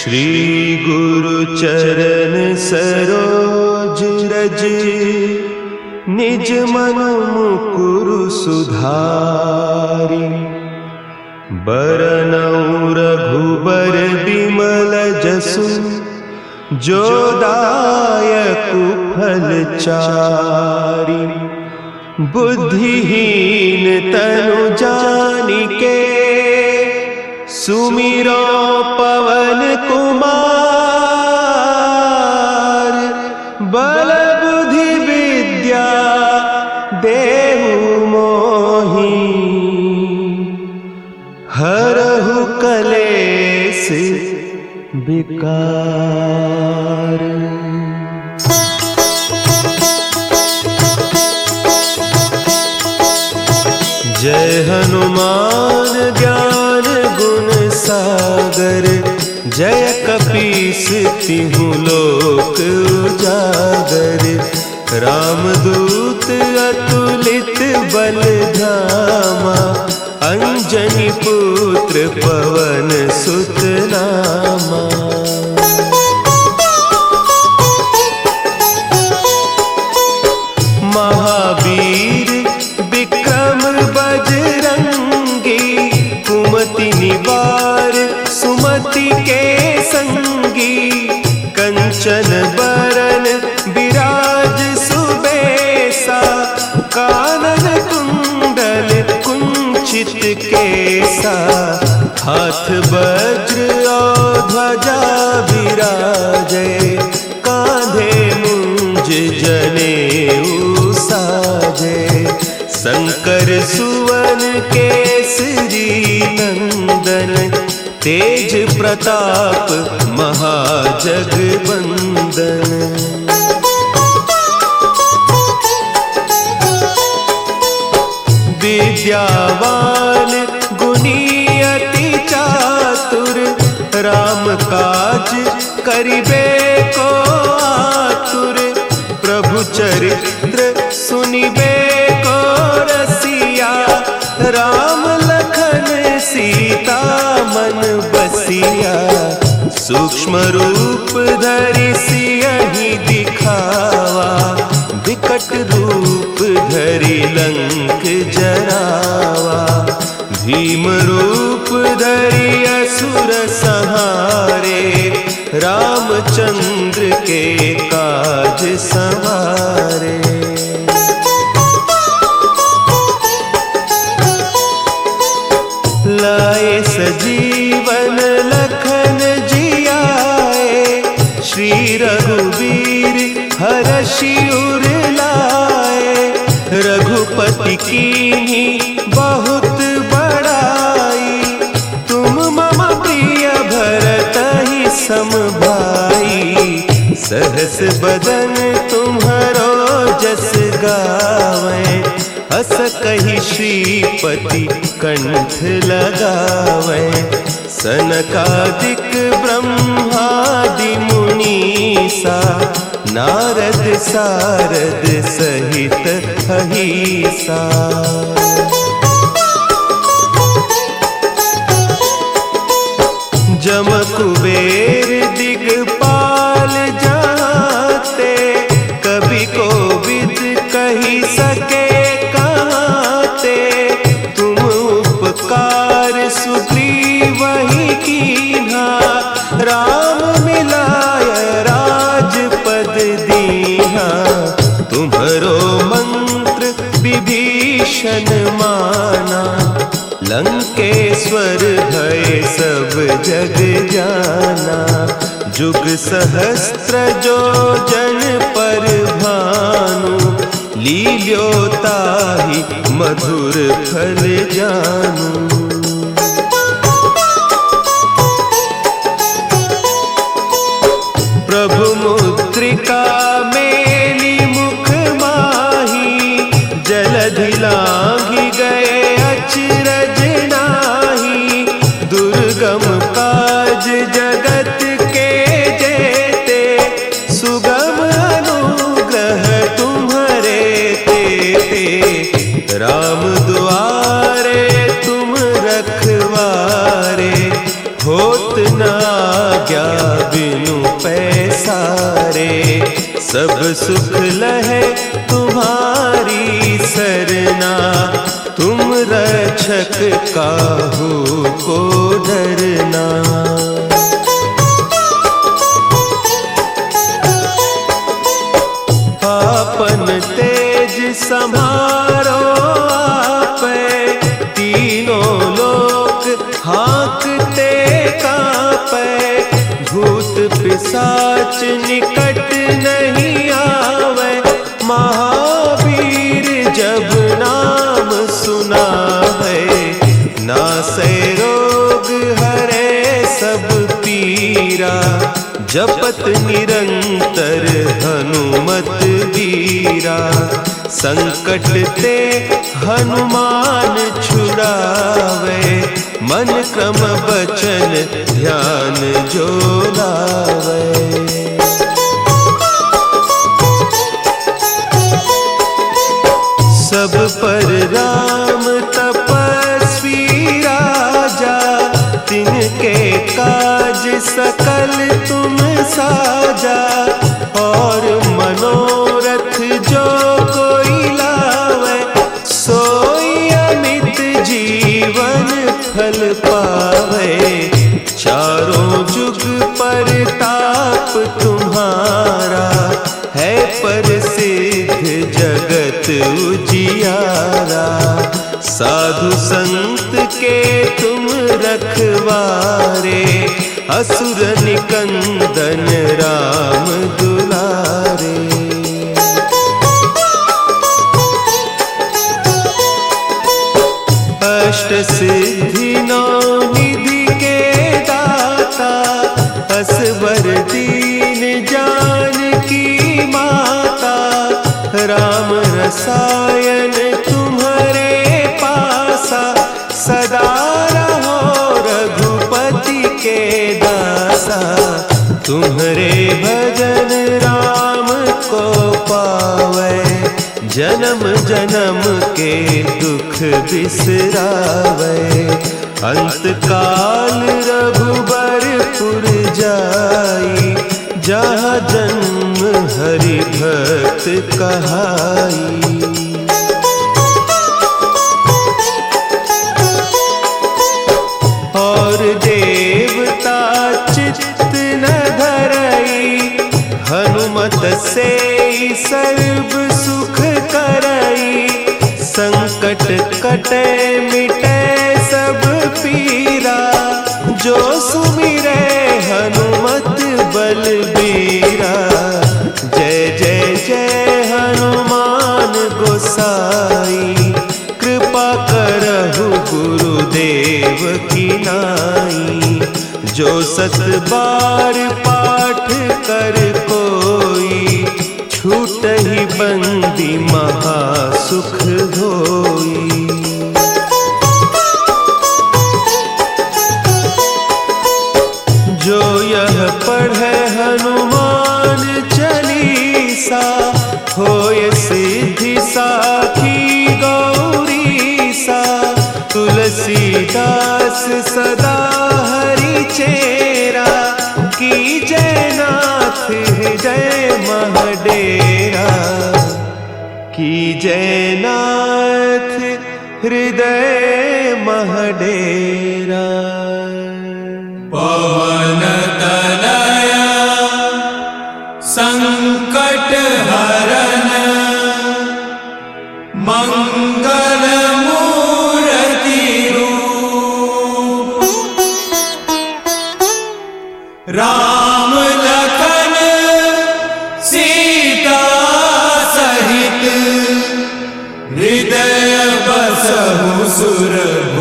श्री रज निज मन मुकुरु सुधारी। बरनऊ रघुबर विमल जसु जो दायक फल चारी। बुद्धिहीन तनु जानिके सुमिरो पवन कुमार बल बुद्धि विद्या देहु मोही। हरहु कलेस विकार। जय हनुमान। सागर जय कपीस तिहु लोक उजागर। रामदूत अतुलित बल धामा अंजनी पुत्र पवन सुत सुमति के संगी, कंचन बरन विराज सुबेसा, कानन कुंडल कुंचित केसा, हाथ वज्र ध्वजा विराजे, कांधे मुंज जने साजे शंकर सुवन नंदन तेज प्रताप महाजगबंदन। विद्यावान गुनी अति चातुर राम काज करिबे सूक्ष्म रूप धरि सियहि दिखावा, विकट रूप धरि लंक जरावा। भीम रूप धरि असुर सहारे, रामचंद्र के काज सवारे। की बहुत बड़ाई। तुम मम प्रिय भरत ही सम भाई। सहस बदन तुम्हारो जस गावे। हस कही श्रीपति कंठ लगावे। सनकादिक ब्रह्मादि मुनीसा नारद सारद सहित अहिसा जम कुबेर सब जग जाना। जुग सहस्त्र जो जन पर भानु। लील्योताहि मधुर फल जानू। प्रभु मुद्रिका मेली सब सुख लहे तुम्हारी सरना। तुम रक्षक काहू को डरना। आपन तेज संभारो आप तीनों पिसाच निकट नहीं आवे। महावीर जब नाम सुना है ना से रोग हरे सब पीरा। जपत निरंतर हनुमत वीरा संकट ते हनुमान छुड़ावे मन क्रम बचन ध्यान जो जो कोई लावे, सोई अमित जीवन फल पावे। चारों जुग पर ताप तुम्हारा है, प्रसिद्ध जगत उजियारा। साधु संत के तुम रखवारे, असुर निकंदन राम दुलारे सिद्धि नौ निधि के दाता असवर दीन जान की माता, राम रसायन तुम्हारे पासा, सदा रहो रघुपति के दासा। तुम्हारे भजन राम जन्म जन्म के दुख बिसरावे। अंत काल रघुबरपुर जाई, जहाँ जन्म हरि भक्त कहाई। और देवता चित्त न धरई, हनुमत से सर्व सुख कटे मिटे सब पीरा, जो सुमिरे हनुमत बलबीरा। जय जय जय हनुमान गोसाई, कृपा करहु गुरुदेव की नाई। जो सत बार पाठ कर कोई, छूट ही बंदी महासुख होई हृदय महडेरा। की जयनाथ हृदय महडेरा। पवन तनया संकट Basura